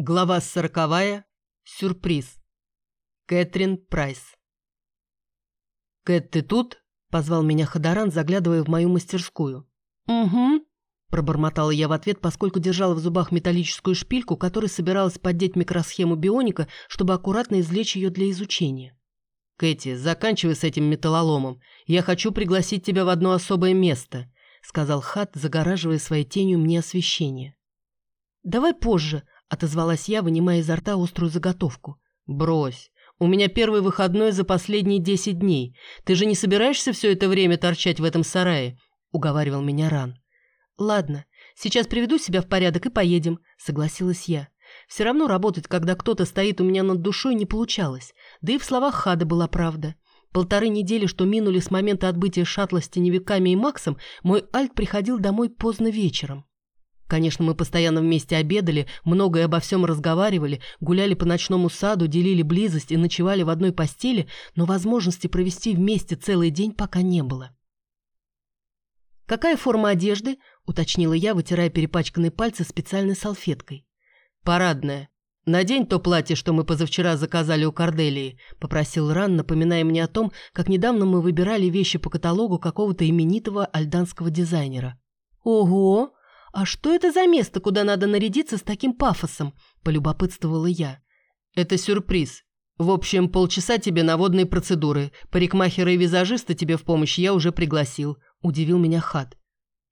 Глава сороковая. Сюрприз. Кэтрин Прайс. «Кэт, ты тут?» – позвал меня Ходоран, заглядывая в мою мастерскую. «Угу», – пробормотала я в ответ, поскольку держала в зубах металлическую шпильку, которой собиралась поддеть микросхему бионика, чтобы аккуратно извлечь ее для изучения. «Кэти, заканчивай с этим металлоломом. Я хочу пригласить тебя в одно особое место», – сказал Хат, загораживая своей тенью мне освещение. «Давай позже», – отозвалась я, вынимая изо рта острую заготовку. «Брось. У меня первый выходной за последние десять дней. Ты же не собираешься все это время торчать в этом сарае?» – уговаривал меня Ран. «Ладно, сейчас приведу себя в порядок и поедем», – согласилась я. Все равно работать, когда кто-то стоит у меня над душой, не получалось. Да и в словах Хада была правда. Полторы недели, что минули с момента отбытия шаттла с теневиками и Максом, мой Альт приходил домой поздно вечером. Конечно, мы постоянно вместе обедали, многое обо всем разговаривали, гуляли по ночному саду, делили близость и ночевали в одной постели, но возможности провести вместе целый день пока не было. «Какая форма одежды?» – уточнила я, вытирая перепачканные пальцы специальной салфеткой. «Парадная. Надень то платье, что мы позавчера заказали у Корделии», – попросил Ран, напоминая мне о том, как недавно мы выбирали вещи по каталогу какого-то именитого альданского дизайнера. «Ого!» «А что это за место, куда надо нарядиться с таким пафосом?» – полюбопытствовала я. «Это сюрприз. В общем, полчаса тебе на водные процедуры. Парикмахера и визажиста тебе в помощь я уже пригласил», – удивил меня Хат.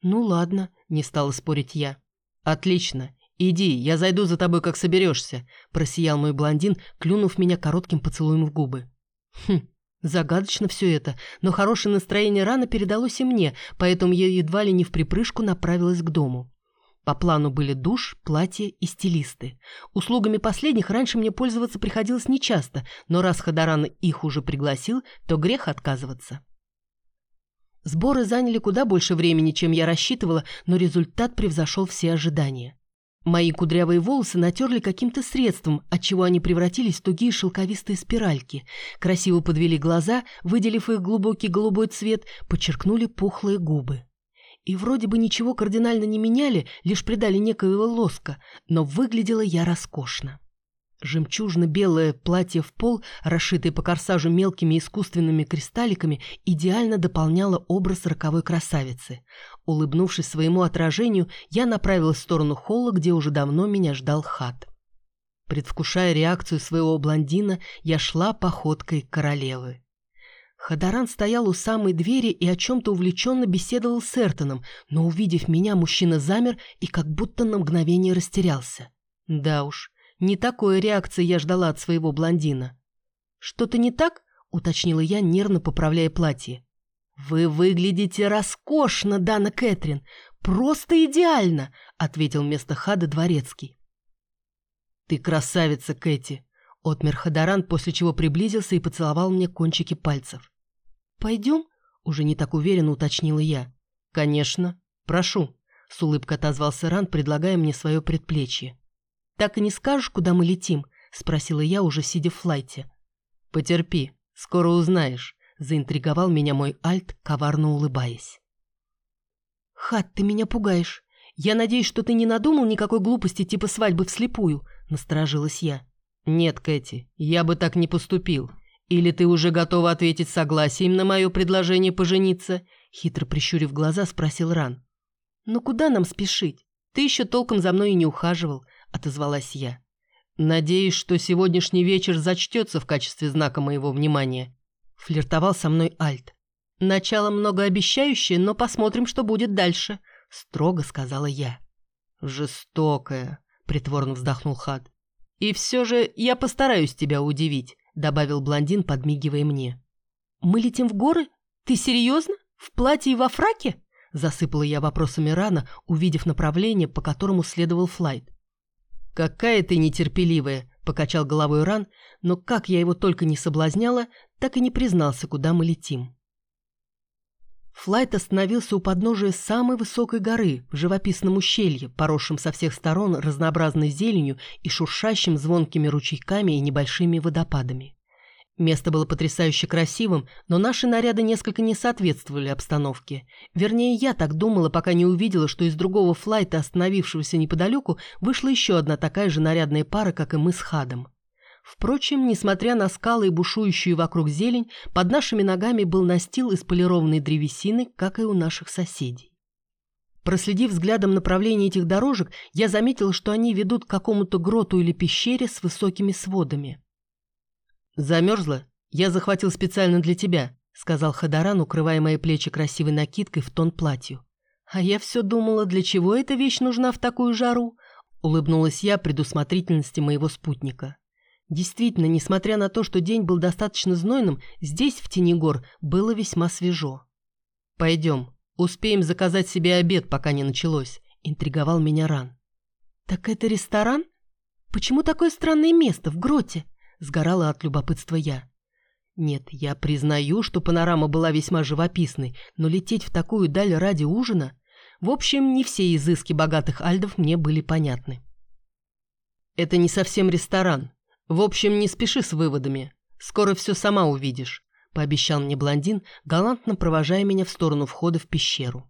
«Ну ладно», – не стала спорить я. «Отлично. Иди, я зайду за тобой, как соберешься», – просиял мой блондин, клюнув меня коротким поцелуем в губы. «Хм, Загадочно все это, но хорошее настроение рано передалось и мне, поэтому я едва ли не в припрыжку направилась к дому. По плану были душ, платье и стилисты. Услугами последних раньше мне пользоваться приходилось нечасто, но раз Ходоран их уже пригласил, то грех отказываться. Сборы заняли куда больше времени, чем я рассчитывала, но результат превзошел все ожидания. Мои кудрявые волосы натерли каким-то средством, отчего они превратились в тугие шелковистые спиральки. Красиво подвели глаза, выделив их глубокий голубой цвет, подчеркнули пухлые губы. И вроде бы ничего кардинально не меняли, лишь придали некоего лоска, но выглядела я роскошно. Жемчужно-белое платье в пол, расшитое по корсажу мелкими искусственными кристалликами, идеально дополняло образ роковой красавицы. Улыбнувшись своему отражению, я направилась в сторону холла, где уже давно меня ждал хат. Предвкушая реакцию своего блондина, я шла походкой королевы. Ходоран стоял у самой двери и о чем-то увлеченно беседовал с Эртоном, но, увидев меня, мужчина замер и как будто на мгновение растерялся. Да уж, не такой реакции я ждала от своего блондина. «Что-то не так?» — уточнила я, нервно поправляя платье. «Вы выглядите роскошно, Дана Кэтрин! Просто идеально!» — ответил вместо Хада дворецкий. «Ты красавица, Кэти!» — отмер Хадаран, после чего приблизился и поцеловал мне кончики пальцев. «Пойдем?» — уже не так уверенно уточнила я. «Конечно. Прошу», — с улыбкой отозвался Ран, предлагая мне свое предплечье. «Так и не скажешь, куда мы летим?» — спросила я, уже сидя в флайте. «Потерпи, скоро узнаешь», — заинтриговал меня мой альт, коварно улыбаясь. «Хат, ты меня пугаешь. Я надеюсь, что ты не надумал никакой глупости типа свадьбы вслепую», — насторожилась я. «Нет, Кэти, я бы так не поступил. Или ты уже готова ответить согласием на мое предложение пожениться?» Хитро прищурив глаза, спросил Ран. «Ну куда нам спешить? Ты еще толком за мной и не ухаживал отозвалась я. «Надеюсь, что сегодняшний вечер зачтется в качестве знака моего внимания», — флиртовал со мной Альт. «Начало многообещающее, но посмотрим, что будет дальше», — строго сказала я. «Жестокая», — притворно вздохнул Хад. «И все же я постараюсь тебя удивить», — добавил блондин, подмигивая мне. «Мы летим в горы? Ты серьезно? В платье и во фраке?» Засыпала я вопросами рано, увидев направление, по которому следовал флайт. «Какая ты нетерпеливая!» – покачал головой Ран, но как я его только не соблазняла, так и не признался, куда мы летим. Флайт остановился у подножия самой высокой горы в живописном ущелье, поросшем со всех сторон разнообразной зеленью и шуршащим звонкими ручейками и небольшими водопадами. Место было потрясающе красивым, но наши наряды несколько не соответствовали обстановке. Вернее, я так думала, пока не увидела, что из другого флайта, остановившегося неподалеку, вышла еще одна такая же нарядная пара, как и мы с Хадом. Впрочем, несмотря на скалы и бушующую вокруг зелень, под нашими ногами был настил из полированной древесины, как и у наших соседей. Проследив взглядом направление этих дорожек, я заметила, что они ведут к какому-то гроту или пещере с высокими сводами. «Замерзла? Я захватил специально для тебя», — сказал Хадаран, укрывая мои плечи красивой накидкой в тон платью. «А я все думала, для чего эта вещь нужна в такую жару?» — улыбнулась я предусмотрительности моего спутника. Действительно, несмотря на то, что день был достаточно знойным, здесь, в тени гор, было весьма свежо. «Пойдем, успеем заказать себе обед, пока не началось», — интриговал меня Ран. «Так это ресторан? Почему такое странное место в гроте?» — сгорала от любопытства я. Нет, я признаю, что панорама была весьма живописной, но лететь в такую даль ради ужина... В общем, не все изыски богатых альдов мне были понятны. Это не совсем ресторан, «В общем, не спеши с выводами. Скоро все сама увидишь», — пообещал мне блондин, галантно провожая меня в сторону входа в пещеру.